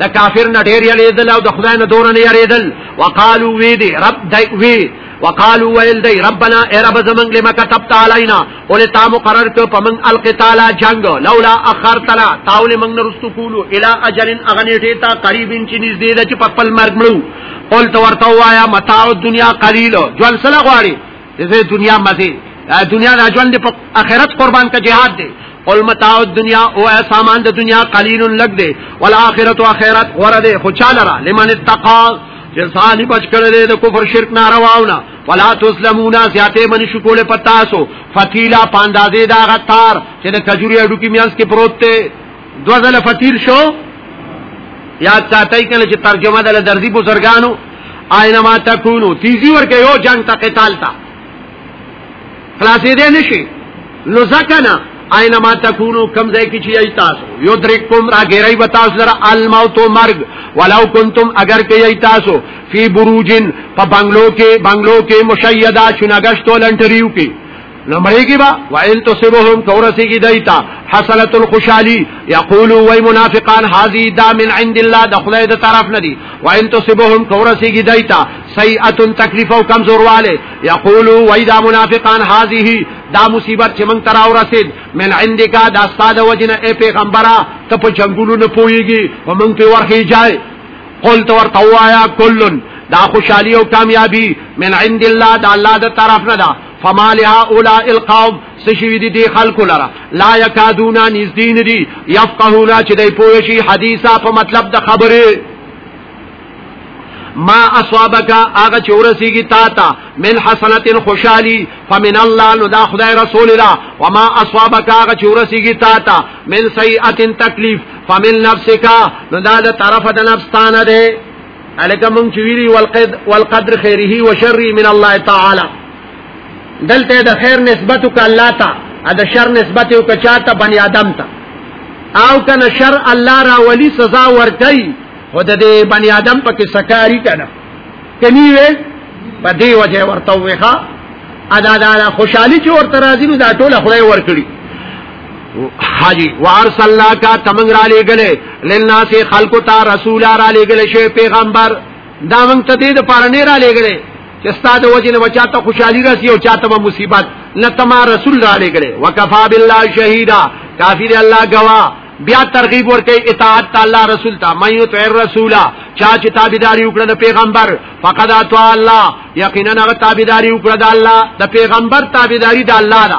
د کافر نه ډیر یریدل او د خدای نه دور نه یریدل وقالو وی دی رب دی وی وقالو ویل دی ربنا ای رب زمنګ لما كتبت علينا اول تا مقرر کو پمن القتال جنگ لولا اخرتنا تاول من رستو کولو الى اجل اغنیټه تا قریب ان چې نږدې د چې په خپل مرګ مړو قول تو ورته وایا متاع الدنيا قليل جوړ سره غواړي دې دنیا مزه دنیا د ژوند په آخرت قربان کا jihad دی قل متاع الدنيا او سامان د دنیا قلیل لګ دی والاخرت اخرت ور دی خو چاله را لمن اتقا چې ځان بچ کړل د کفر شرک نارواونه ولا تسلمون زیاته من شکول پتاسو فتیلا پاندازې دا غتار چې د کجوري اډو کې میاس کې پروت دی دو ځله فطیر شو یاد ساتای کله چې ترجمه د دردی بزرګانو آینما تکونو تیزی ورکه یو جنگ تا قتال تا خلاصې دې نشي نو ځکه نه اینما تکونو کم ځای کې چې ای تاسو یو درکم را غیرای و تاسو لره الموت او مرګ ولو کنتم اگر کې ای تاسو فی بروجن په بنگلو کې بنگلو کې مشیدا شنګشتو لنټریو کې لمړی کی با وان تصبهم کورسی کی دایتا حصلت الخشالی یقولوا وای منافقان هذه دا من عند الله د خدای د طرف ندی وان تصبهم کورسی کی دایتا سیئه تکلیف او کمزور والے یقولوا وای دا منافقان هذه دا مصیبت چې مونږ ترا ورسید من عندک دا استاد وجنه ای پیغمبره ته په جنگولو نه پویږي و مونږ په ورخی جای قل تو ورته وایا کلن دا خوشحالی او کامیابی من عند الله دا الله د طرف نه دا فما لهؤلاء القوم سشوی دی دی خلق لرا لا یکادونا نزدین دی یفقهونا چې دی پوشی حدیثا په مطلب د خبره ما اصابک هغه چې ورسیږي تا ته من حسنه خوشحالي فمن الله نو دا خدای رسول دا وما اصابک هغه چې ورسیږي تا ته من سیئه تکلیف فمن نفسک نو دا د طرف د نفس تانه ده الکه مونږ چې ویلي والقد والقدر خیره و شره من الله تعالی دلته د خیر نسبت ک الله ته ا د شر نسبت ک چاته بنی آدم ته او کنه شر الله را ولی سزا ورکي او د دې بنی آدم پکې سکاری کنه کني وې په دې وجه ورته وېخه ادا دا خوشحالي چې ورته راځي نو دا ټول خدای ورکړي حاجی وارسلنا کا تمنګ را لګلې لناس خلق تا رسول را لګلې شی پیغمبر دا مونږ ته دې د پاره نه را لګلې چې ستاسو وجه نه بچا ته خوشحالي راسي او چاته به مصیبت نه تما رسول را لګلې وکفا بالله شهیدا کافی دی الله گوا بیا ترغیب ورکې اطاعت تعالی رسول ته مې یو تیر رسولا چا چې تابعداري وکړه د پیغمبر فقد اطاع الله یقینا هغه تابعداري وکړه د الله د پیغمبر تابعداري د الله ده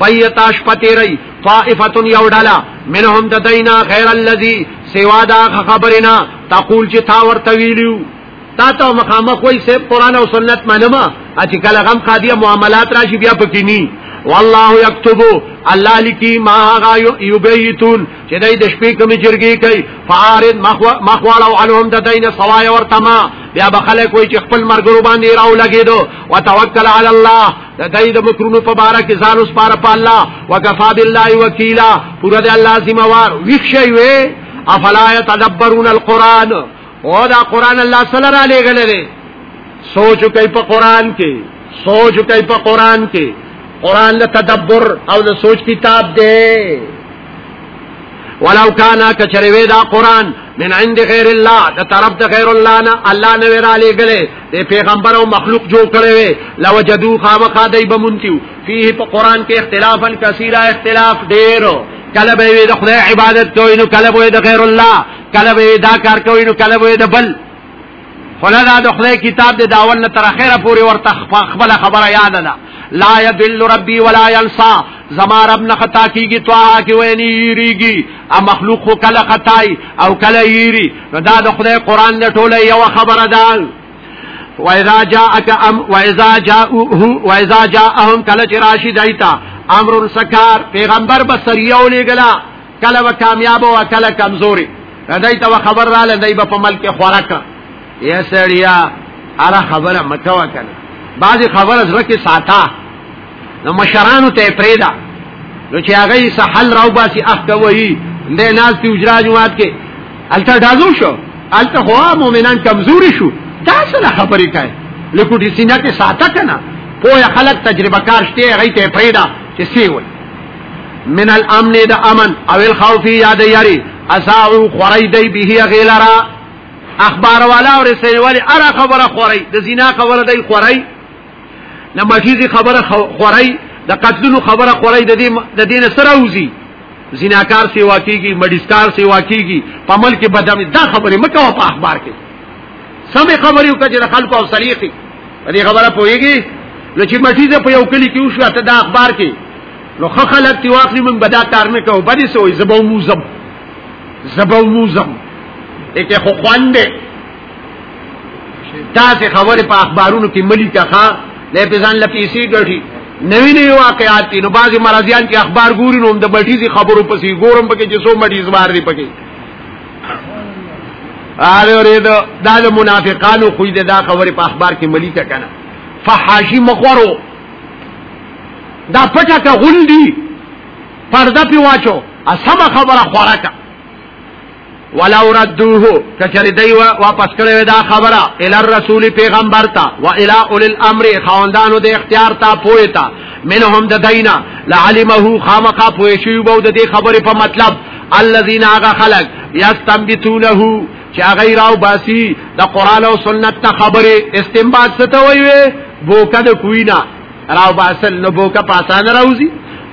بیتا شپه تیری طائفتن یو ډلا منهم د دینا غیر الذی سوا دا خبرنا تقول چې تا ورته ویلو تا ته مخامخ وای سه قران او سنت منما چې کله غم قادیه معاملات راشي بیا پکې ني والله یكتب الله لکی ما غا یبیتون چې دای د شپې کوم جرګي کوي فارد مخوال او علهم د دین سوای ورتما بیا بخلک وای چې خپل مرګ ور باندې راو لګیدو وتوکل علی الله د دای د مکرونو په باره کې ځان اوس پاره په الله وکفا بالله وکیلا پورا د الله ذمہ وار ویښ شي وي افلا يتدبرون القران او دا قران الله صلی الله علیه غلره سوچ کوي په قران کې سوچ کوي په قران کې قران له تدبر او له سوچ کتاب دی ولو کانا کچروی دا قرآن من عند غیر الله د طرف د غیر الله نه الله نه ورا لګلې د پیغمبر او مخلوق جوړ کړي وي لوجدو خامخا دای بمونتیو فيه په قران کې اختلافا کثیره اختلاف ډیرو کله به د خدای عبادت کوي نو کله به د غیر الله کله به دا کار کوي نو کله به د بل خلا دا د خدای کتاب د داول نه تر اخره پورې ورته خپل خبره یاد ده لا یدل ربی ولا ینسا زما رب نه خطا کیږي توه کې ویني یریږي ا مخلوق خو کله خطای او کله یری نو دا د خدای قران نه ټوله یو خبره ده وَإِذَا جَاءَكَ أَمْ وَإِذَا جَاءُهُ وَإِذَا جَاءَهُمْ كَلَّ رَاشِدَيْتَ امر السکار پیغمبر بسریو لګلا کله و کامیاب او کله کمزوري دای ته خبر را لدی په ملک خوراک یا سړیا اره خبره مکه وکنه بعضی خبره زړه کې ساته نو مشرانو ته پریدا نو چې هغه یې سحل راو باسي اخ کوي نه ناز تی اجرا جوات کې الته دازو شو الته هو مؤمنان کمزوري شو دا څه خبرې کوي لکه دې سینه کې ساته کنه پوهه خلک تجربه کار شته هغه ته پیدا چې سی وي من الامن د امن او الخوف یا د یری اساعو خوری دی به غیلرا اخبار والا او رسول والا ارا خبره خوری د زنا خبره دی خوری نه مجیزی خبره خوری د قتلونو خبره خوری د دې د دین سره وزي زناکار سیوا کیږي مډیسکار سیوا کیږي په ملک بدم دا خبره مکه په اخبار کې سمې خبرې وکړي د خلکو او سلیقي دې خبره پويږي نو چې مټیزه په یو کلی کې وشو ته د اخبار کې نو خو خلک تی واخلي من بدا کار نه کوو بری سو زبو موزم زبو موزم اکه خو خوانده تاسو خبره په اخبارونو کې ملي کخه له پېزان لپیسي ګټي نوی نوی واقعات دي نو بعضي مرضیان کې اخبار ګوري نو د بټیزي خبرو پسې ګورم پکې چې څو مریض بار دي پکې آره ورې دا د منافقانو خو دې دا خبره په اخبار کې ملي ککنه فحاشي مخورو دا پټه کا غونډي پرده پی واچو اسم خبره خوراکه ولو ردوه کچری دی واپس کړی دا خبره ال رسول پیغمبر تا و ال اول الامر خواندانو د اختیار تا پوی تا منهم د دینا لعلمه خامقا پوی شی بو د خبره په مطلب الذين اغه خلق یستنبتونه چې هغه راو باسي د قران او سنت ته خبره استنباط ستو وي بوکا د کوینا راو باسل نو بوکا پاسان راوځي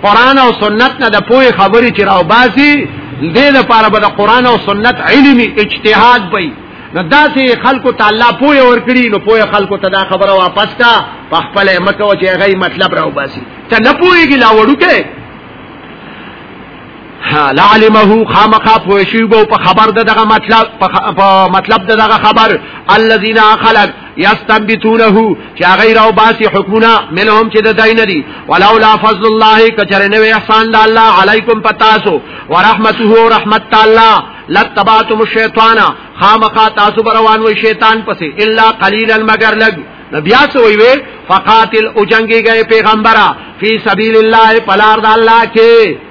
قران او سنت نه د پوهه خبره چې راو باسي دې لپاره به د قران او سنت علمي اجتهاد وي نو داسې خلکو ته الله پوهه ورکړي نو پوهه خلکو ته دا خبره واپس کا په خپل مکه چې هغه مطلب راو باسي ته نه پوهیږي لا وړو کې ها لعلمه خامخا پوشی بو په خبر دغه مطلب په مطلب دغه خبر الذين خلق یستنبتونه چې غیر او باسی حکمونه منهم چې د دین دي ولولا فضل الله کچره نو احسان د الله علیکم پتاسو ورحمته او رحمت تعالی لتباتم الشیطان خامخا تاسو روان وي شیطان پسې الا قليلا مگر لګ نبیا سوئی وی فقاتل اجنگی گئے پیغمبرہ فی سبیل اللہ پلار دا اللہ کے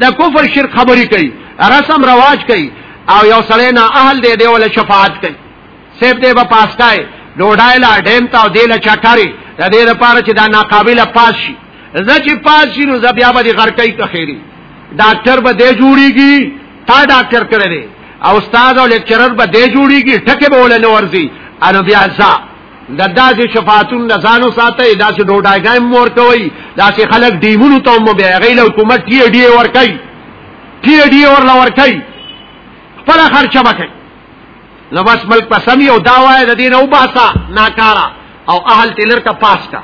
د کفر شرک خبرې کوي رسم رواج کوي او یو سړی نه اهل دی دی ول شفاعت کوي سیب دی په پاسکای ډوډای لا ډیم تا دی له چټاري د دې لپاره چې دا ناقابل پاس شي زه چې پاس شي نو بیا به غرکای ته خیری ډاکټر به دی جوړیږي تا ډاکټر کړی او استاد او لیکچرر به دی جوړیږي ټکه به ولنه ورزي ان بیا ځا د داسې شفاعتون نه ځان وساته داسې ډوډاګایم مور کوي داسې خلک دیمونو ته مو بیا غیله حکومت ټی ډی ور کوي ټی ډی ور لور کوي خپل خرچه وکړي نو بس ملک په سمي او دا وای د دین او باسا ناکارا او اهل تلر کا پاس کا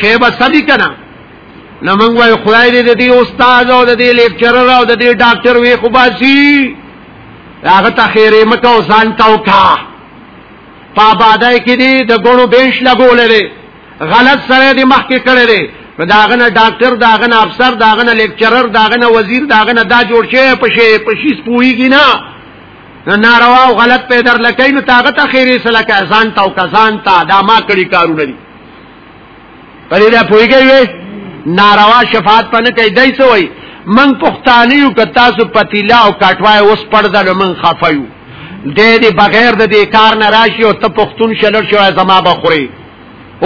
شیبه سدی کنا نو موږ وای خدای دې دې استاد او دې لیکچرر او دې ډاکټر وی خو باسي هغه ته خیره مکه او ځان تاو کا په آبادای کې دی د ګونو بنش لګولې دی غلط سره دی مخ کې کړی دی نو داغه نه ډاکټر داغه نه افسر داغه نه لیکچرر داغه نه وزیر داغه نه دا جوړ شي په شي په شي سپويږي نه نه ناروا او غلط په در لکې نو طاقت خیره سلکه ځان تا او کزان تا دا ما کړی کارونه دي پرې دا پويږي ناروا شفاعت پنه کوي دای څه وای من پښتانه یو که تاسو پتیلا او کټوای اوس پړدل من خفایو دې دې بغیر د دې کار نه راشي او ته پښتون شلر شو زما بخوري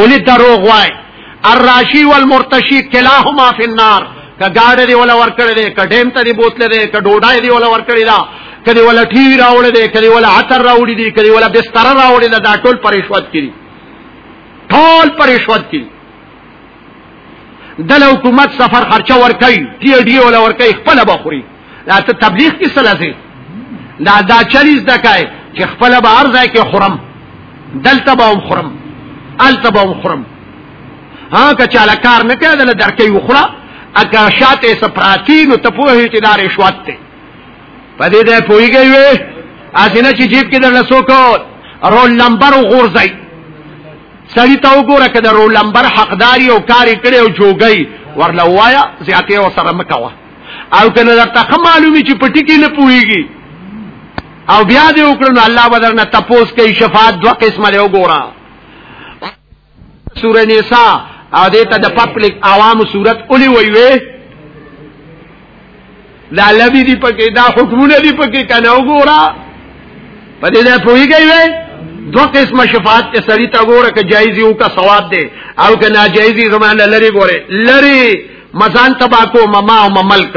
اولی دروغ وای الراشی والمرتشی کلاهما فی النار که گاڑه دی ولا ورکړی دی که ډیم ته دی بوتل دی که ډوډۍ دی ولا ورکړی دا کدی ولا ټی وی راوړی دی کدی ولا عطر راوړی دی کدی ولا بستر راوړی دا ټول پرېښوت کړي ټول پر رشوت کې دل حکومت سفر خرچه ورکړي ټي ډي ولا ورکړي خپل بخوري دا ته تبلیغ کې سلازي دا دا چلیز دکای چې خپل به ارزای کې خرم دلته به هم خرم الته به هم خرم ها که چاله کار نه کوي دل درکې وخړه اګه شاته سپراتی نو ته په هیڅ ادارې شوات ته په دې ده پويږي وي اسنه چې جیب کې درل سوکو رول نمبر غورځي سړی ته وګوره کده رول نمبر حقداري او کاری کړي او جوګي ورلا وایا زیاتې او سره مکوا او کنه درته معلومي چې پټی کې نه پويږي او بیا دې وکړو الله بدرنه تپوس کوي شفاعت دوه قسمه له وګوره سوره نساء او دته د پبلک عوامو صورت اولی وی وی دا لبی دی پکې دا حکمونه دی پکې کنه وګورا په دې نه پوهیږي وی دو قسمه شفاعت کې سړی ته ګوره که جایز یو کا ثواب دی او که ناجایز زمانه لري ګوره لري مزان تباکو مما او مملک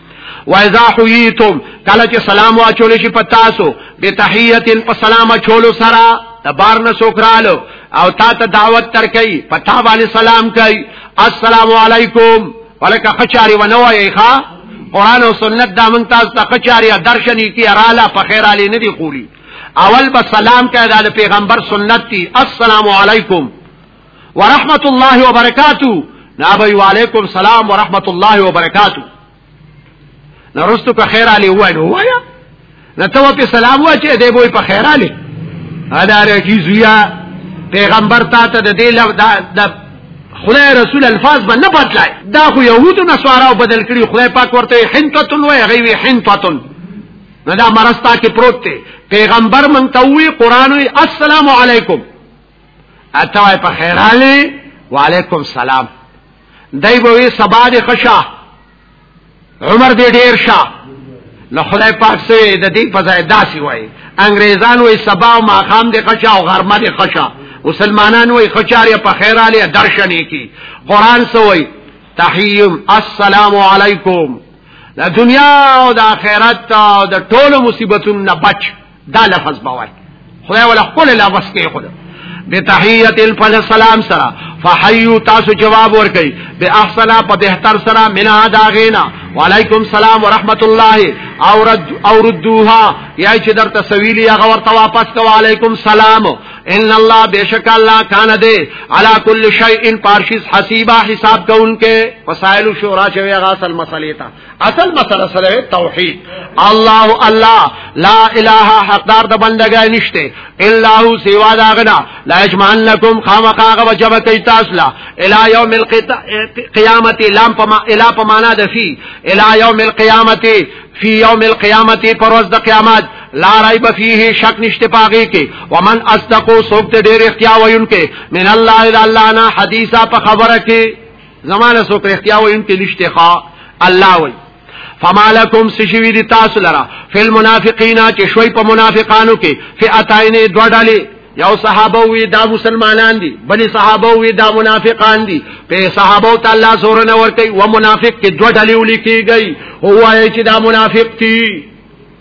و اذا حییتم کله چې سلام واچول شي په تاسو به تحیت په سلام چول سره د بار نه سوکرالو او تا ته دعوت تر کوي په تا باندې سلام کوي السلام علیکم ولکه خچاري ونوایي ښا قران او سنت دا مونږ تاسو ته خچاري درشنې کی اراله په خیر علي نه دی قولي اول به سلام کوي د پیغمبر سنت دی السلام علیکم ورحمت الله وبرکاتو نابی وعلیکم سلام ورحمت الله وبرکاتو نرستو په خیر علی وای نو وای نه ته په سلام وای چې دی وای په خیر علی ادا رکی زویا پیغمبر تا ته د دې لو د خدای رسول الفاظ باندې نه بدلای دا خو يهودو نسوارو بدل کړي خدای پاک ورته حنتتن وای غوي حنتتن نه دا مرستا کې پروت دی پیغمبر مونږ ته وی قران وی السلام علیکم اته وای په خیر علي وعلیکم سلام دای به وی سبا د خشا عمر دې ډیر شه نو خدای پاک سره د دې په ځای داسي وای انګريزان وای سبا او ماقام دې خشا او غرمه دې خشا مسلمانان وای خچار په خیر علي درشن کی قران سوې تحیم السلام علیکم د دنیا او د آخرت او د ټولو مصیبتونو نه بچ دا لفظ باور خدای ولا خپل لا بس کې خدای بتحیت الفضل السلام سرا فحیو تاسو جواب ورکي به احسن په بهتر سرا منا داغینا وعلیکم سلام ورحمت الله او رد او ردوها یا چې در تصویلی هغه ورته واپس کو علیکم سلام ان الله بشک الله کان دے علی کل شیء پارشیز حسیبا حساب کونکه وسائل شورا چې هغه اصل مسلې تا اصل مسله سره توحید الله الله لا اله حقدار د بندګۍ نشته الا هو سوا دا غنا لا اجمعنکم خامقاغه وجب کوي تاسو لا الی یوم القیامت لام پما الی پمانا د فی الی یوم القیامت فی یوم القیامت پروز د قیامت لا ریب فیه شک نشته پاږي کې ومن اصدقو سوکته ډیر اختیار وینکه من الله الا الله نه حدیثا په خبره کې زمانه سو کرختیا و انت نشته خا الله وی فما لكم سشوی دی تاسو لرا فی المنافقین چې شوی په منافقانو کې فئتاین دو ډلې یو صحابه وی دا مسلمانان دي بلې صحابه وی دا منافقان دي په صحابه ته الله زور نه ورکي و منافق کې دو ډلې ولیکيږي هواي چې دا منافق دي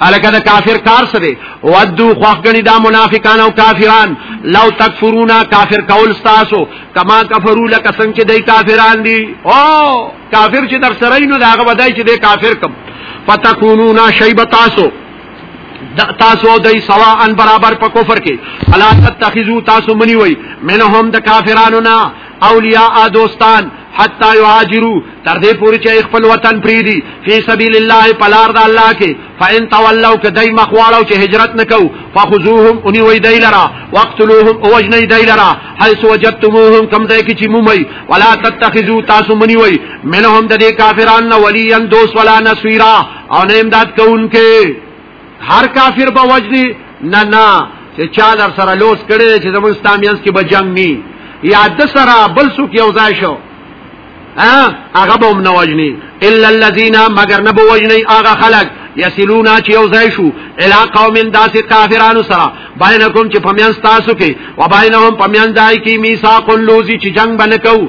الکه دا کافر کار سره ودو خوخ غنی دا منافقان او کافران لو تکفرونا کافر کول تاسو کما کفرو لک څنګه چې دای کافران دي او کافر چې در سره نو داغه بدای چې دای کافر کم فتكونونا شیب تاسو تاسو دای سوا ان برابر په کفر کې الا تتخذو تاسو منی وای منهم د کافرانو نه اولیاء دوستان حتا یهاجروا تر دې پوري چې خپل وطن پریدي فی سبیل الله پلار د الله کې فین تولوا کدی مخواړو چې هجرت نکو فخذوهم اني وی دی لرا وقتلوهم اوجنی دی لرا حيث وجدتموهم کم ځای کې چې مومي ولا تتخذوا تاسو منی وی منهم د دې کافرانو ولیا دوست ولا نصيرا او نه امداد کوونکې هر کافر به وجنی نه نه چې چا در سره لوس کړي چې زموږ ستامیانس کې به جنگ ني یا د سره بل څوک یو ځای شو هغه به هم نه وجني الا الذين مگر نه به وجني هغه خلک یسلونا چې یو ځای شو الا قوم داسې کافرانو سره بینکم چې پمیان تاسو کې و بینهم پمیان دای کې میثاق لوزي چې جنگ بنکو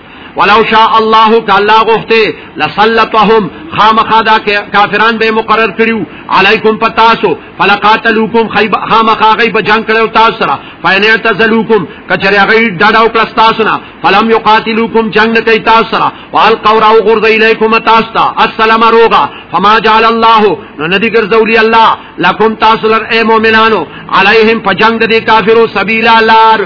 ولو شاء الله کالا غفته لسلطهم خامخا دا کافران به مقرر کړیو علیکم پتاسو فلقاتلوکم خامخا غیب جنگ کړو تاسو سره فین اعتزلوکم کچری غی ډډاو کړ تاسو نه فلم یقاتلوکم جنگ کوي تاسو سره وال قورا او غرد الیکم تاسو ته السلام روغا فما جعل الله نو ندی ګرځولی الله لکم تاسو لر اے مؤمنانو علیهم پجنگ دی کافرو سبیلا لار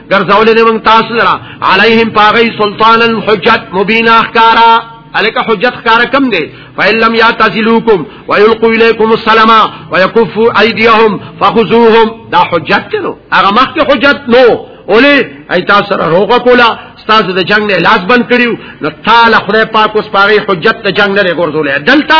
ګرځولې دې موږ تاسو لرا علیهم پاغی سلطان الحجت مبین احکارا الک حجت کار کم دے فإن لم يعتزلوكم ويلقوا إليكم السلام ويكفوا أيديهم فخذوهم دا حجت نو هغه مخک حجت نو اولی ای تاسو سره روغه کولا تاسو د جنگ نه لاس بند کړیو نو تعالی خدای پاک اوس پاره حجت د جنگ نه ګرځولې دلته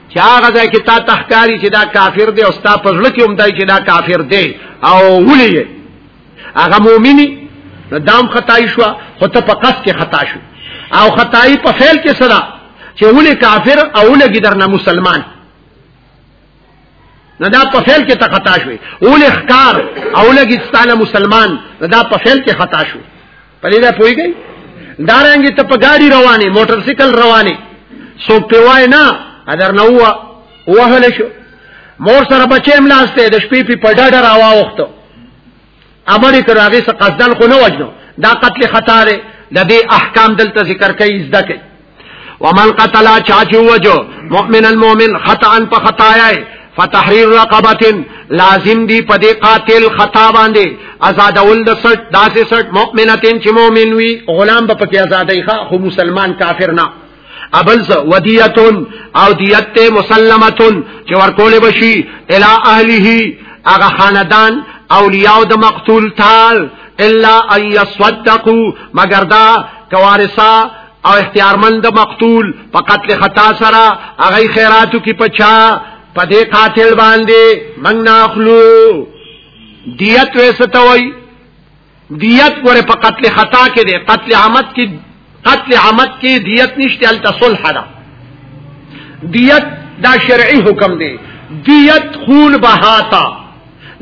چې هغه ځای کې تا تخکاری چې دا کافر دی او ستا په ځل کې هم دای چې دا کافر دی او ولې هغه مؤمنی نو دام خدای شو خو ته په قصد کې خطا شو او خدای په فعل کې سره چې ولې کافر او ولې ګدرنه مسلمان نه دا په فعل کې ته خطا شوې ولې ښکار او ولې ګستانه مسلمان نه دا په فعل کې خطا شو په دې دا پويږي دارنګ ته په ګاډي رواني موټر سایکل رواني څوک په وای نه اگر نه هوا وهل شو مور سره بچیم لاسته د شپې په پډډه راوا وخته امر کړه هغه څه قصدن خو نه وجنو دا قتل خطا ده د دې احکام دلته ذکر کوي زده کوي ومن قتل چاچو وجو مؤمن المؤمن خطا په خطا یې فتحرير رقبه لازم دی په دې قاتل خطا باندې آزادول د سټ داسې سټ مؤمنتين چې مؤمن وي غلام به پکې آزادای ښه خو مسلمان کافر نه ابل ز ودیتون او دیت مسلمتون چې ورکول بشي الی اهله هغه خاندان اولیاء د مقتول تال الا ان يصدقوا مگر دا کوارثه او اختیارمند مقتول په قتل خطا سره هغه خیراتو کې پچا په دې قاتل باندې منګ ناخلو دیت وسطوي دیت ګوره په قتل خطا کې دی قتل عمد کې قتل عمد کې دیت نشته ال تصلح ده دیت دا شرعي حکم دی دیت خون بهاتا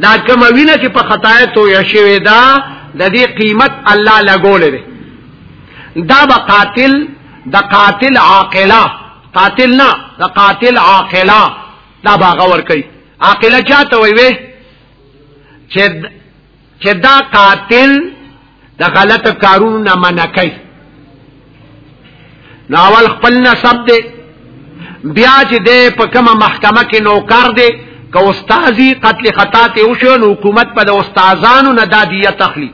دا کوم وینه چې په خطا ته یې شوی دا د دې قیمت الله لګولې دا به قاتل د قاتل عاقله قاتل نه د قاتل عاقله دا باغ ور کوي عاقله چاته وي وي چې چې دا قاتل د غلط کارونو نه منع کوي نو اول خپل نسب دی بیا چې د په کومه محکمه کې نوکر دی که استاذي قتل خطا ته وشو نو حکومت په استادانو نه دادیه تخلیق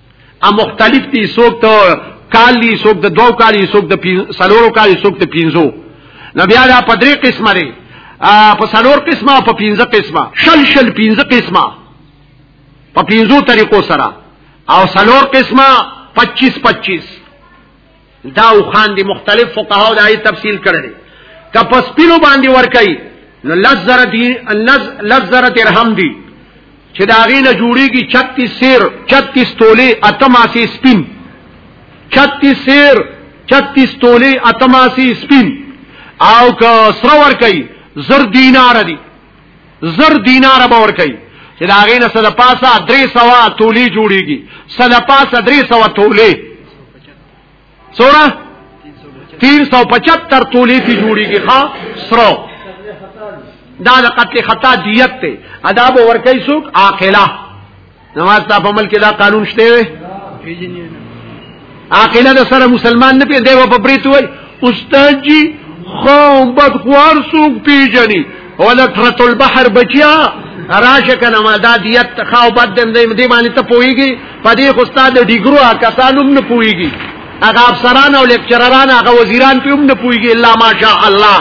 ا مختلف دي څوک ته کال دي څوک د دوو کال دي څوک د سلورو کال دي څوک د پینځو نو بیا دا په درې قسمه لري په سلور قسمه په پینځه قسمه شل شل پینځه قسمه په پینځو طریقو سره او سلور قسمه 25 25 دا او خان دی مختلف فقهاو دا ای تفصیل کړی که په سپینو باندې ور کوي نو لزر دی لزر درهم دی چې دا غینه جوړیږي 36 سیر 36 تولې اتماسي سپین 36 سیر 36 تولې اتماسي سپین او که سره ور کوي زر دینار دی زر دینار به ور کوي چې دا غي نه سره پاسه 300 تولی جوړيږي سره پاسه 300 تولی سورا 375 تولی تی جوړيږي ها سرو دا د قتل خطا دیت ته ادب ورکې سوق عاقله نماز تا په ملک دا قانون شته وي عاقله د سره مسلمان نه پیدا و په بریت وای استاد جی خو بد خوار سوق پیجنی ولا ترت البحر بچیا راشه کنه ما دا دیت خو بد دم دې باندې ته پويږي په دې خو استاد ډیګرو کسانو نه پويږي هغه افسران او لیکچرران هغه وزیران په هم نه پويږي الا ماشاء الله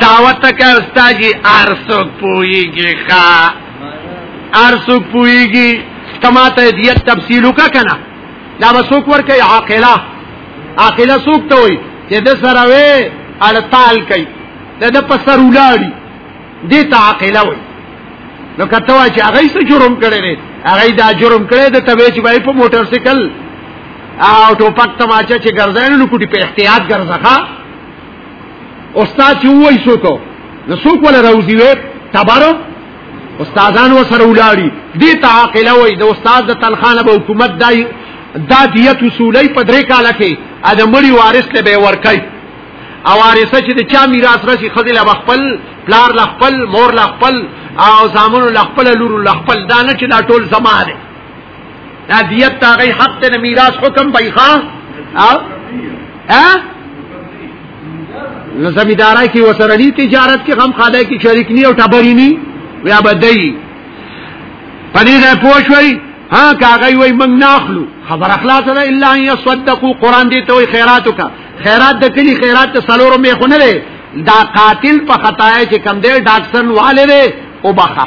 دعوت کا استاد جی ارسو پويږي ښا ارسوک پویږي کما ته دیت تفصیل وکا کنه دا وسوک ورکه عاقله عاقله سوک ته وي چې د سره وې اړتال کوي د د پسر ولاړي دې ته عاقله وي نو کته وا چې هغه څه جرم کړی دی هغه دا جرم کړی د تبه چې بای په موټر سایکل او ټوپک تماچا چې ګرځاینو نو کوټي په احتیاط ګرځخه استاد چې وای سو کو نو څوک ولا راوځي وې تبارو استادان و سره ولاړی دې تعاقله وې د استاد د تنخانه به حکومت دای دا دیت وصولې په درې کال کې ا د مړي وارث له به ورکای او وارثه چې د چا میراث راشي خزل به خپل پلار لا خپل مور لا خپل او زامن لا خپل لور لا خپل دا نه چې دا ټول زماره دا دیت تا غي حق ته میراث حکم بای ښا او ها نو زمیدارای کی وسره نی تجارت کې غم خاله کی شریک نی او ټبرینی نی ویا بدای پدې نه پوښوي ها کاغی وای من ناخلو خبر اخلاص ده الا ان يصدقوا قران دې ته خیراتو کا خیرات د کلی خیرات ته سلورو می خونه ده دا قاتل په خطا چې کم دی ډاکټر والے دی او بخا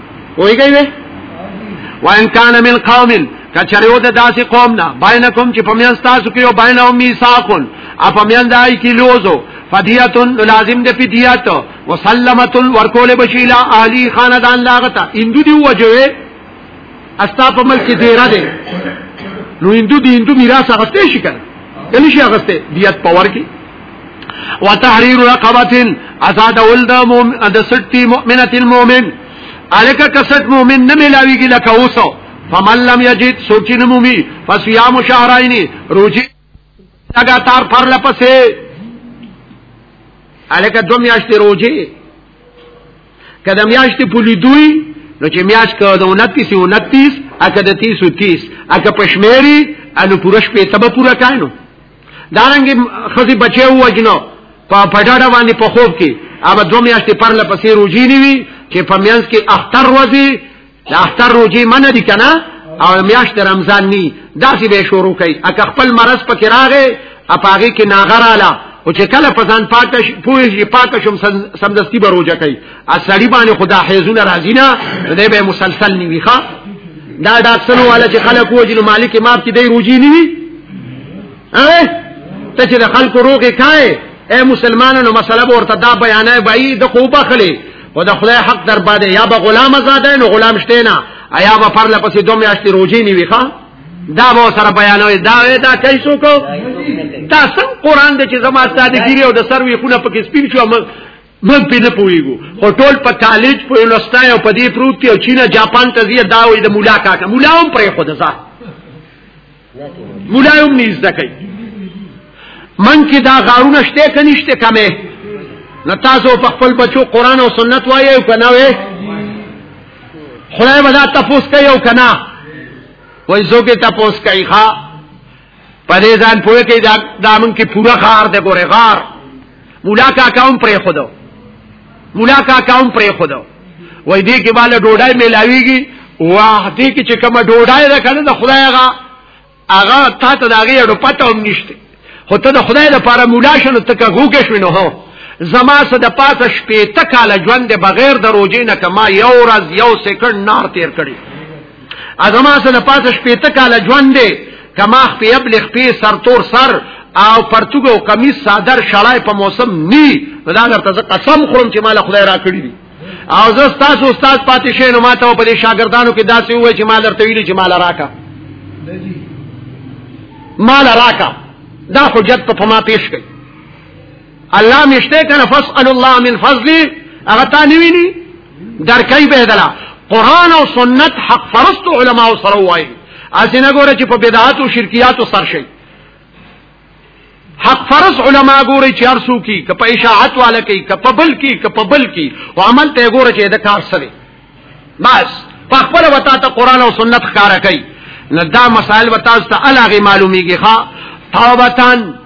وایګی وی وان کان من قوم کچریو د داسې قوم نه بینکم چې په میان تاسو کې یو بین او میثاقون اپ میان دای کې لوزو فدیتن لازم د فدیت وسلمت ورکول بشیلا اهلی خاندان لاغتا اندو دی وجوه استا په ملک کې دیره دی نو اندو دی اندو میراث هغه ته شي کنه کله شي هغه ته دیت پاور کې وتحرير رقبه ازاد ولد مؤمن د سټي مؤمنه المؤمن الک کسټ مؤمن نه ملاويږي لکه اوسو فمن لم يجد سوچين مومي فصيام شهرين روزي لګاتار پر لپسه الک دو میاشتې روزي کدم میاشتې پولی دوی نو چې میاش کو د 29 29 اکه د 30 30 اکه پښميري انو پورش په تبه پورا کانو دارنګ خزي بچي وجنو په پډاډه باندې په خوب کې اوبه دوه میاشتې پر لپسې روجي نیوي چې په میانس کې اختر ورځي د اختر روجي منه دي کنه او میاشت رمضان ني داسې به شروع کوي اګه خپل مرز پکې راغې اپاغه کې ناغراله او چې کله پسند پاک پوه شي پاک شم سمدستي بروجه کوي اسړی باندې خدا حیزونه راځي نه دې به مسلسل نیوي ښا دا ډاکټرو والا چې خلک وځي نو مالک امام کې دی روزي نیوي اه ته چې خلکو روغه کای اے مسلمانانو مسله ورته دا بیانای بای د خوبه خلی او د خدای حق در باندې یا به غلام آزاد نو غلام شته نه ایا به پر لپسې دوه میاشتې روزي نیوي ښا دا به سره بیانوي دا دا کوي څوک دا څنګه قران د چې زما ستاده کیږي او د سروي خونه پکې سپین شو موږ په نه پويګو خو ټول په کالج په یونیورسيټي او په دې پروت دی او چین جاپان ته زیات دا وي د مولا کاکا مولا هم پرې خو ده مولا هم نږدې کوي من کې دا غارونه شته کنيشته کمه نو تاسو په خپل بچو قران او سنت وایي او کنه وي خدای ودا تاسو کوي او کنه وای زوګه تاسو کوي ښا په دې ځان پوهه کې دا دامن کې پورا غار دی ګوره غار مولا کا کاوم پرې خودو مولا کا کاوم پرې خودو وای دې کې بالا ډوډۍ ملاويږي واه دې کې چې کوم ډوډۍ ده کنه د خدای هغه هغه تا ته دا غي ډو پته هم نشته خو ته د خدای لپاره مولا شنو تک غوګه شوی نو زما سره د پاسه شپې تکاله ژوند بغیر د روزې نه کما یو ورځ یو سکند نار تیر کړی ازما سره پاتې شپې ته کال ژوند دی کما خپې ابل خپې سر تور سر او پرتګ او قمیص صادر شړای په موسم نی دا درته قسم خورم چې مال خدای را کړی دی او زه تاسو استاد پاتې شې نو ماته په دې شاګردانو کې داسې وای چې مال درته ویلي چې مال راکا مال راکا دا حجت په ما پیش کړي الله مشته کنه فسأل الله من فضله هغه تا نیوی درکای به دلا قران او سنت حق فرست علما او سره وای اسنه ګوره چې په بدعات او شرکیات سر شي حق فرض علما ګوري چې ارسو کی کپ اشاعت والا کی کپ بل کی کپ بل کی او عمل ته ګوره چې دا کار سره بس په خپل وتا ته قران او سنت ښکارا کوي نه دا مسائل وتا ته الګ معلومیږي ښا توبتان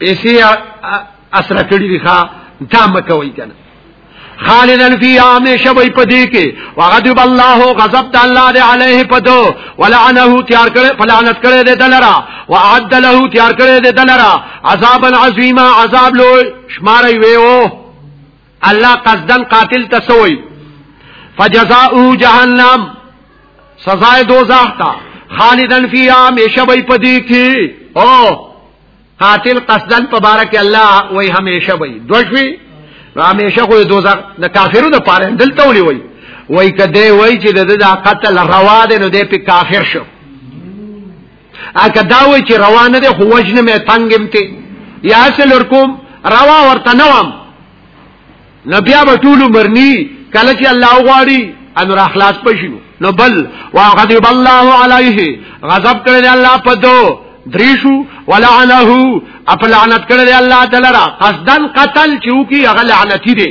پیسې اسره کړی دی ښا تا مکوي کنه خالدن فی همیشه وي پدې کې وغضب الله غضب د الله دی علیه پدو ولعنه تیار کړي فلعنت کړي د دلرا وعد له تیار کړي د دلرا عذابا عظیما عذاب لوی شماري ویو الله قصدن قاتل ته سوی فجزاؤ جهنم سزا دوزخ تا خالدن فی همیشه وي پدې کې او قاتل قصدن پبارک الله وای همیشه وي دوشوي همیشه خو دوزخ د کافرو د پاره دلته ولي وای وای کده وای چې د قتل روا ده نو د په کافر شو اګه دا وای چې روانه ده خو وجنه مې تنگم ته یا اصل ورکوم روا ورته نوم نو بیا به ټول مرنی کله چې الله غواړي ان را خلاص پښینو نو بل وغضب الله عليه غضب کړی الله په دو دریشو ولعنه اپ لعنت کړی الله تعالی قصدن قتل چې وکي هغه لعنتی دی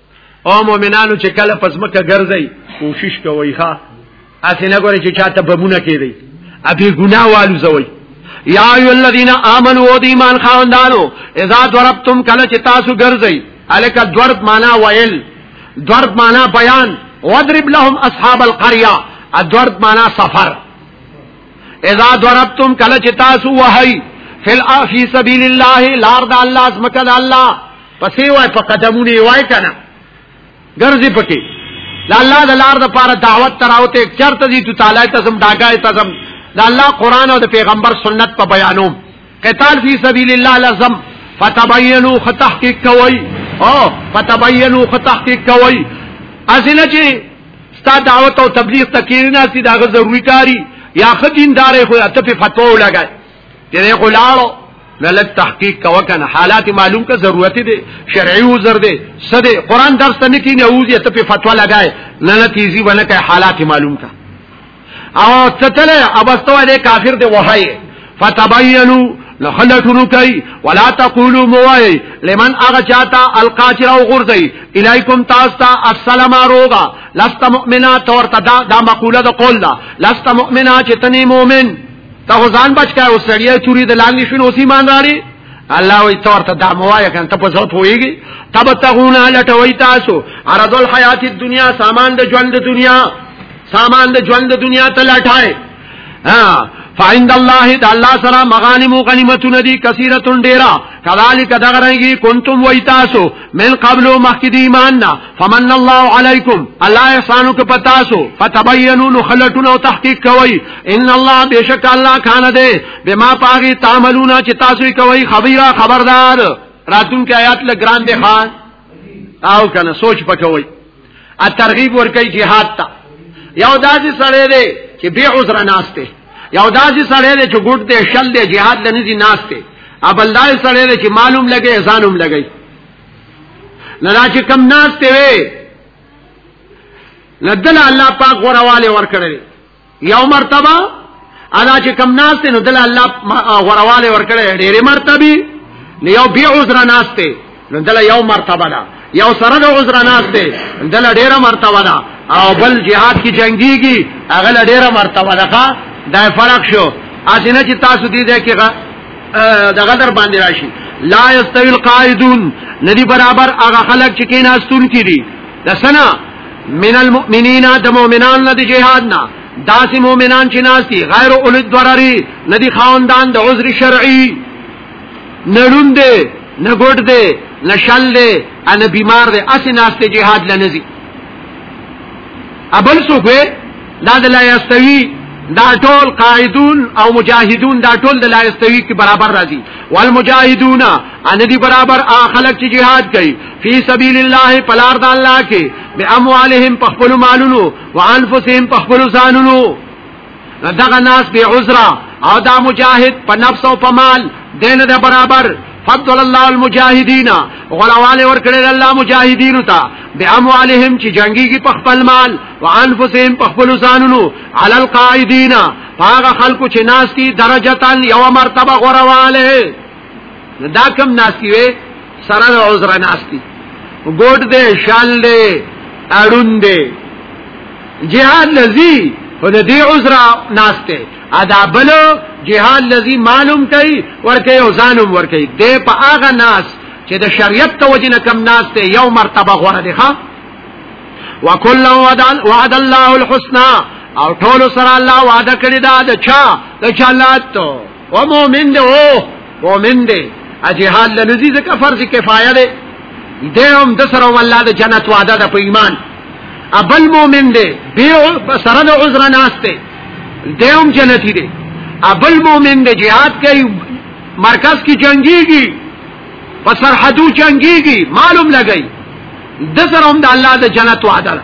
او مؤمنانو چې کله پزمکه ګرځي کوشش کوي ښا اسنه ګوري چې چاته بمونه کېدی ابي ګناه والو زوي یا ای الذین آمنو او د ایمان خاوندانو اذا ضربتم کله چې تاسو ګرځي الک ضرب معنا ویل ضرب معنا بیان وضرب لهم اصحاب القريه ضرب معنا سفر اذا ضربتم کله چې تاسو وهي فل فی سبیل الله لار د الله اسمکد الله پسې وای په قدمونه وای کنه ګرځي پکې د الله د لار د پاره دعوت تراوته چرته دي تو تعالی ته سم داګای ته سم د الله قران او د پیغمبر سنت په بیانو قتال فی سبیل الله لازم فتبینوا ختحقیق کوي او فتبینوا ختحقیق کوي ازنه چې ستا دعوت او تبلیغ تکیر نه سي داغه ضروری کاری یا خدیندار خو ته په فتوا ولګای دې غلاړو نه لک تحقیق کا وکنه حالات معلوم کا ضرورت دي شرعي عذر دي صد قران درس ته نه کینې اوځي ته په فتوا لګای نه نه تیزی ونه کا حالات معلوم کا او تتله ابستو دې کافر دې وهای فتبینوا لخلتونو کوي ولا تقولوا موای لمن اغه چاته القاچر او غرزي الیکم تاسو ته السلام روغا لست مؤمنا تورته دا, دا مقوله د قول دا لست مؤمنا چې تنی مؤمن ته ځان بچ کای او سړی چوری د لاندې شنو سی مان راړي الله وی تور ته دا موایا کان ته په ځو پويږي تبتغون لټوي تاسو عرض الحیات الدنیا سامان د ژوند د دنیا سامان د ژوند د دنیا ته لټای ها فعند الله تعالی سره مغانم او غنیمتونه دي کثیره ډیرا کذالک دغرنګي کنتم وای تاسو من قبل مخکې ایمان نه فمن الله علیکم الله احسانو که پتاسو فتبینو نو خلټون او تحقیق کوي ان الله بشک الله کان دے بما پاغي تعملون چې تاسو کوي خبيره خبردار راتون کې آیات لګران دي خان او کنه سوچ پکوي ا ترغیب ور کوي jihad ته یو داسې سره دی چې بے عذر ناشته یو داسې سره دی چې ګډ دې شل دې jihad لنی دي ناشته ابل داسې سره دی چې معلوم لګي ځانوم لګي نه دا چې کم ناس ته وي لدل الله پاک غورواله ور کړی یو مرتبه ادا چې کم ناس ته نو دل الله غورواله ور کړی ډېرې مرتبه یو بی عذر ناس ته نو دل یو مرتبه ده یو سره د عذر ناس ته دل ډېره مرتبه ده او بل jihad کی جنگيږي هغه ډېره مرتبه ده دا فرق شو اسینه چې تاسو دې ده کې دغه در باندې راشي لا یستوی القائدون ندی برابر هغه خلک چې کیناستون کړي د سنا من المؤمنین د مؤمنان نه د جهاد نه داسې مؤمنان چې ناسي غیر اولد ضرری ندی خاوندان د عذر شرعي نړوند دی نه ګډ دی نه شل دی ان بیمار دی اسې ناسته جهاد لنزي ابل سو کوي دا د لا یستوی دا ټول قائدون او مجاهدون دا ټول د لا یستوی کې برابر راځي والمجاهدون ان دي برابر اخلق چې jihad کوي فی سبیل الله پلار د الله کې به اموالهم په خپل مالونو وانفسهم په خپل ځانونو دغه ناس به عذرا او دا مجاهد په نفس او په مال دین د برابر فضل الله المجاهدین غلواله ور کړل الله مجاهدین ته باموالهم چې جنگي کې په خپل مال او انفسهم په خپل ځانونو علی القاعدین هغه خلکو چې ناس دي درجتان یو مرتبه غرواله دا کم ناس دي سره عذر ناس دي ګوډ دې شال دې اړوند دې جهاد لذي او دې عذر ناس ته ادا بل جهاد لذي معلوم کوي ورکه یو ځانم ورکه دی په هغه ناس چې د شریعت توجه نه کم ناس ته یو مرتبه غوړه دی ښا وکل وعد الله الحسنى او ټول سره الله وعده کړی دا د چا د چالات او مؤمن دی او مؤمن دی اجهاد لنزي ځکه فرض کفایه دی دیم د سره والله د جنت وعده د په ایمان ابل مؤمن دی به سره د عذر ناشته دیوم جنتی دی ابل مومن دی جهاد کوي مرکز کې جنگيږي په سرحدو جنگيږي معلوم لګي د سره هم د الله د جنت وعده ده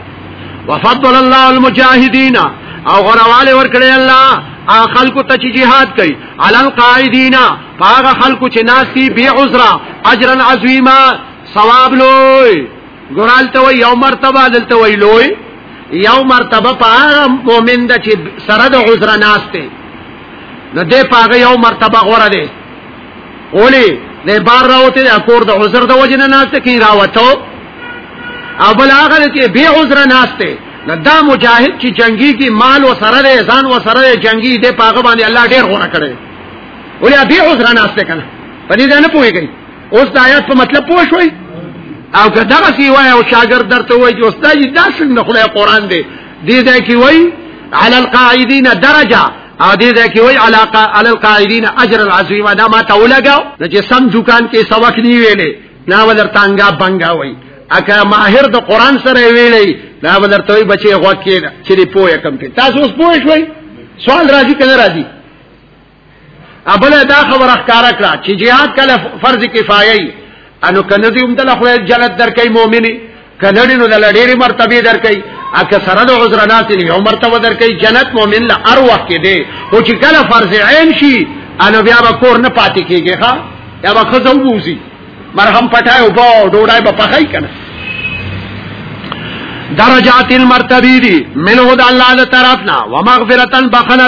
وفضل الله المجاهدين او غرواله ورکړي الله هغه خلکو ته چې jihad کوي علل قائدین هغه خلکو چې ناسي بي عذرا اجرا عظیما ثواب لوی ګورال ته وای یو مرتبه دلته وای لوی یو مرتبه په هغه مؤمن د چې سره د عذر ناشته نو دې پاغه یو مرتبه غوړه دی اولی نه بار راوته د کور د عذر د وجنه ناشته کی راوته او بل هغه چې به عذر ناشته نو دا مجاهد چې جنگي کی مال و سره د ځان و سره د جنگي دې پاغه باندې الله ډیر غوړه کړي اولی به عذر ناشته کنه په دې نه پوهیږي اوس د آیات په مطلب پوه شوي او که دغه سی وای او شاګرد درته وای چې استاد دا څنګه خدای قران دی دې ځای کې وای علی القاعدین درجه او دې ځای کې وای علاقه علی القاعدین اجر العظیم دا ما ته ولګاو چې سم دکان کې سبق دی ویلې نا ولر تانګا بنګا وای اکه ماهر د قران سره ویلې نا ولر توي بچي غوکې چې پوهه کم کې تاسو اوس پوه شوي سوال راځي کنه راځي ابله دا خبر اخکار کړه چې جهاد کله فرض کفایي انو کنه دې هم د خپل جنت درکې مؤمني کنه دې نو د لړې مرتبه درکې اکه سره د عذر ناس نه یو مرتبه درکې جنت مؤمن لا ار وخت دې او چې کله فرض عین شي انو بیا به کور نه پاتې کیږي ها یا به خزو بوزي مرهم پټای او با ډوډای به پخای کنه درجات المرتبی دی منه د الله تعالی طرفنا ومغفرتن بخنه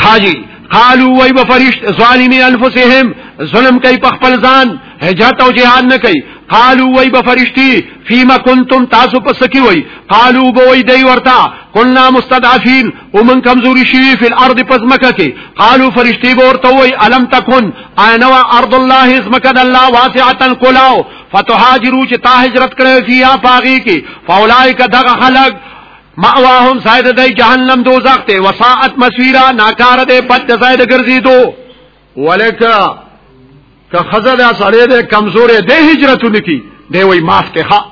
خاجی قالو وای به فرشت ظالمی انفسهم ظلم کوي په خپل ځان هجرت او جهاد نه کوي قالو وای به فرشتي فيما كنتم تاسو پس کی وای قالو به وای دی ورتا قلنا مستضعفين ومن کمزوري شي في الارض پزمکه کې قالو فرشتي به ورته وای الم تکون اينوا ارض الله اسمک د الله واسعه کلاو فتهاجروا چې تا هجرت کړې فيها پاغي کې فاولائک دغه خلق ماواهم ساید دای جهنم دوزخ ته وساعت مسیرا ناکار ده بد د ساید ګرځي دو ولیکا که خزه دا سړی ده کمزورې ده هجرتونه کی دی وای معاف ته ها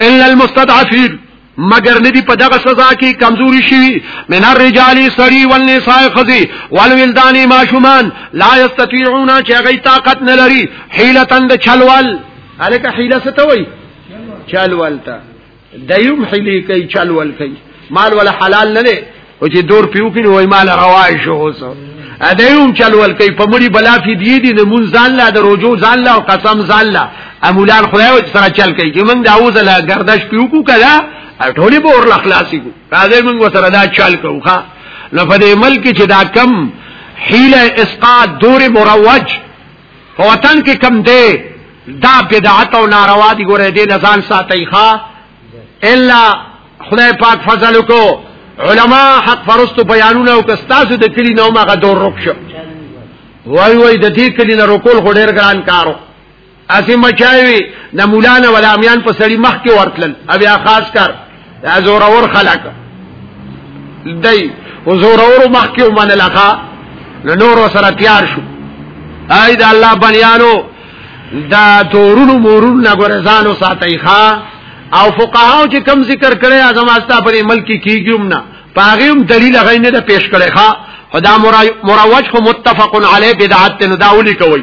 الا المستضعفين مگر ندی په دغه سزا کې کمزوري شي من الرجال سری والنساء خزي والولدان ماشومان لا يستطيعون چې غي طاقت نه لري حيله تند چلوال الکه حيله ستوي چلوال ته دیم حلی کوي چل ول کوي مال ولا حلال نه دی او چې دور پیو کړي وای مال روای شو اوس ادیوم چل ول کوي په مړي بلا فی دی دي نه مون ځان لا د روجو ځان لا او قسم ځان لا امولان خدای سره چل کوي چې موږ داوز لا گردش پیو کو کړه ټولې به اور اخلاصي کو راځي موږ سره دا چل کوو ښا لفظ ملک چې دا کم حیله اسقاط دور مروج په وطن کې کم دی دا بدعت او ناروا دي ګوره دې لزان ساتي ښا الا خدای پاک فضل کو علما حق فرستو بیانونه او کستاسو د کلی نو ماغه دور رک شو وای وای د دې کلی نه رکول خو ډیر ګران کارو اسی مچاوي د مولانا ولامیان په سړی مخ کې ورتلل بیا خاص کار دا زور اور خلق دی او زور اور مخکې ومن لخوا نو نور سره تیار شو آی دا الله بنیانو دا تورونو مورونو نه ګورزانو ساتي ښا او فقهاو چې کم ذکر کړي اعظم استا پر ملک کیږم نه پاغیوم دلیل غینه ده پیش کړي ښا خدا مروج خو متفق علی بدعت نو داولی کوي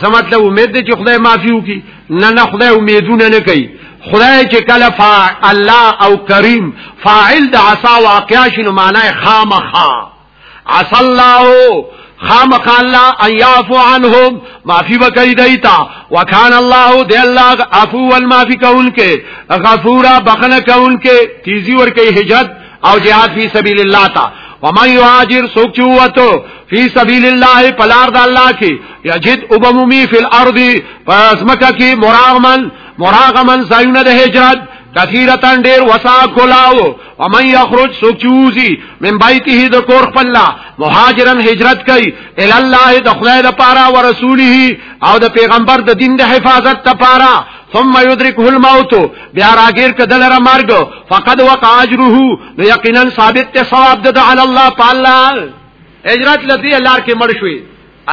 سمت له امید دی چې خدای معافي وکي نه نه خدای امیدونه نه کوي خدای چې کله فا الله او کریم فاعل د عصا واقعا شنو معنی خامخا عصا الله خامخ الله ان يعفو عنهم معافي وکړي دیتا وکان الله دی الله عفو والمعافي کونکي غفورا بخنه کونکي تیزی ور کوي هجرت او جهاد فی سبیل الله تا ومن یهاجر سوک چوتو فی سبیل الله پلار د الله کی یجد ابمومی فی الارض پس مکه کی مراغمن مراغمن زایونه د هجرت کثیرتن ډیر وسا کولاو او من یخرج سوچوزی من بیته د کور خپل مهاجرن هجرت کوي ال الله د خدای لپاره او رسوله او د پیغمبر د دین د حفاظت لپاره ثم يدركه الموت بیا راګیر کدل را مرګ فقد وقع اجره نو یقینا ثابت ته ثواب ده علی الله تعالی هجرت لدی لار کې مړ شوی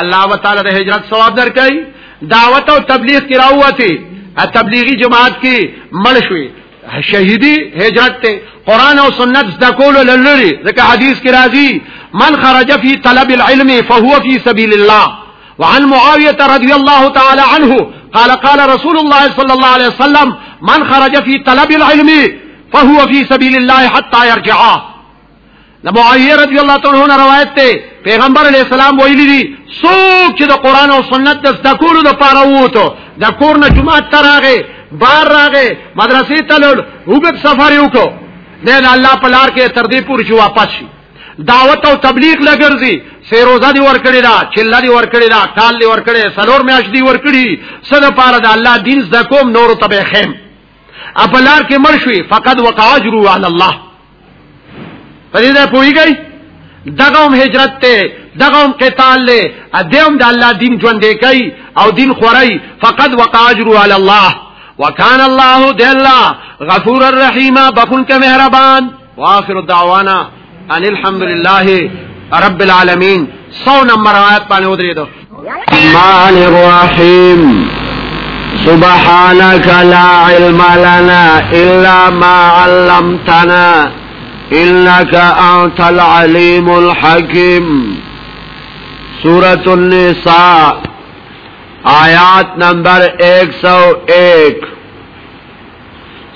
الله وتعالى د هجرت ثواب درکای دعوت او تبلیغ کی راوتی ا تبلیغی جماعت کې مړ شوی شهیدی هجرت ته قران او سنت د کول لری ځکه حدیث کې راځي من خرج فی طلب العلم فهو فی سبیل الله وعن معاوية رضي الله تعالى عنه قال قال رسول الله صلى الله عليه وسلم من خرج في طلب العلم فهو في سبيل الله حتى يرجع د معاویه رضی الله تعالی عنہ روایت ته پیغمبر علی السلام ویلی دي څوک چې د قران او سنت د ذکرو د پاره ووتو د کور نه جمعه تراغه بار راغه مدرسې ته لړ وګت سفر یو کو نه الله په لار کې تر دې پور چې واپس شي دعوت او تبلیغ لګرځي سه روزه دی ور کړی دا چل دی ور کړی دا کال دی ور کړی سلور میاش دی ور کړی سد پاره د الله دین ز کوم نور تبه خیم اپلار کې مرشوي فقد وقع اجرو علی الله په دې ده پویږي دغه هم هجرت ته دغه هم قتال له ادم د الله دین ژوند دی کوي او دین خوري فقد وقع اجرو علی الله وکان الله دلا غفور الرحیم بخون کا مهربان واخر دعوانا ان الحمد لله رب العالمين سو نمبر آیات ادری دو الرحمن الرحیم سبحانك لا علم لنا الا ما علمتنا انك انت العليم الحكيم سورة النساء آیات نمبر ایک سو ایک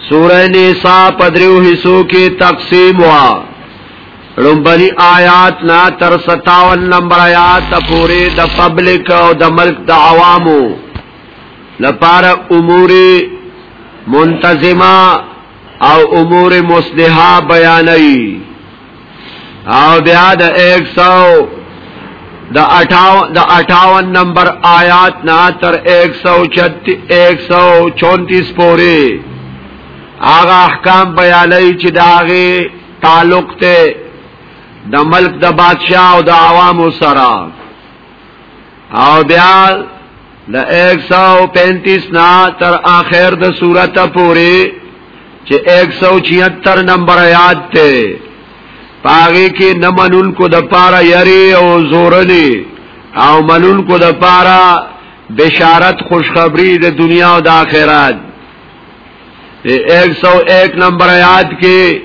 سوره نساء پدریو حصو کې تقسیم وا لومبني آیات نا تر 57 نمبر آیات پورې د پبلک او د ملک د عوامو لپاره امور منتظمه او امور مصلحه بیانوي او بیا د 100 د 58 د 58 نمبر آیات نه تر 134 پورې هغه احکام بیانې چې داغه تعلق ته د ملک د بادشاہ او د عوامو سره او بیا د 135 نا تر اخر د صورت پوری چې 176 نمبر آیات ته پاغي کې نه منون کو د پاره یری او زورلی او منون کو د پاره بشارت خوشخبری د دنیا او د آخرت 101 نمبر آیات کې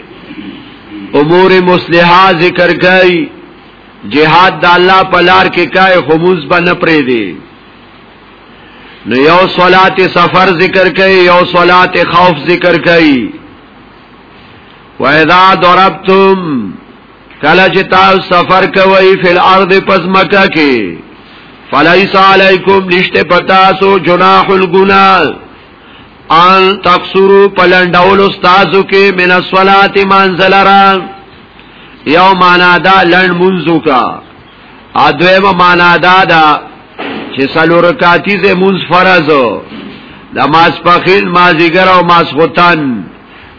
امور مصلحه ذکر کړي جهاد د الله په لار کې کای خموز به نه پرې دی نو یو صلات سفر ذکر کړي یو صلات خوف ذکر کړي وَإِذَا ضَرَبْتُمْ کله چې تاسو سفر کوئ فل ارض پس مکه کې فلیس علیکم نشته پتا سو جناح الگناہ ان تقصرو پلندول استادو کې من الصلات منزلرا یو معنا دا لړن منځو کا ا دویمه معنا دا دا چې سلور رکعاتی زه منځ فرض د ماسپخین مازیګر او ماسغوتن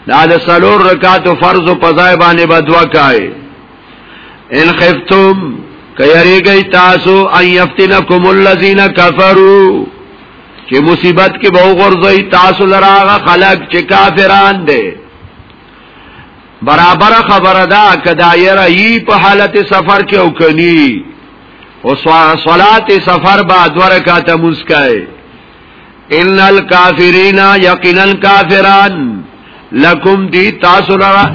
دا د سلور رکعات فرض په ځای باندې بدوا کای ان خفتم کيریږي تاسو ان يفتنکم الذين كفروا چې مصیبت کې به وګرځي تاسو لراغه خلق چې کافران دي برابر خبره دا کدا یره ای په حالت سفر کې او کني او صلات سفر با دورکاته مسکای ان الکافرین یقینا کافران لکم دی تاسو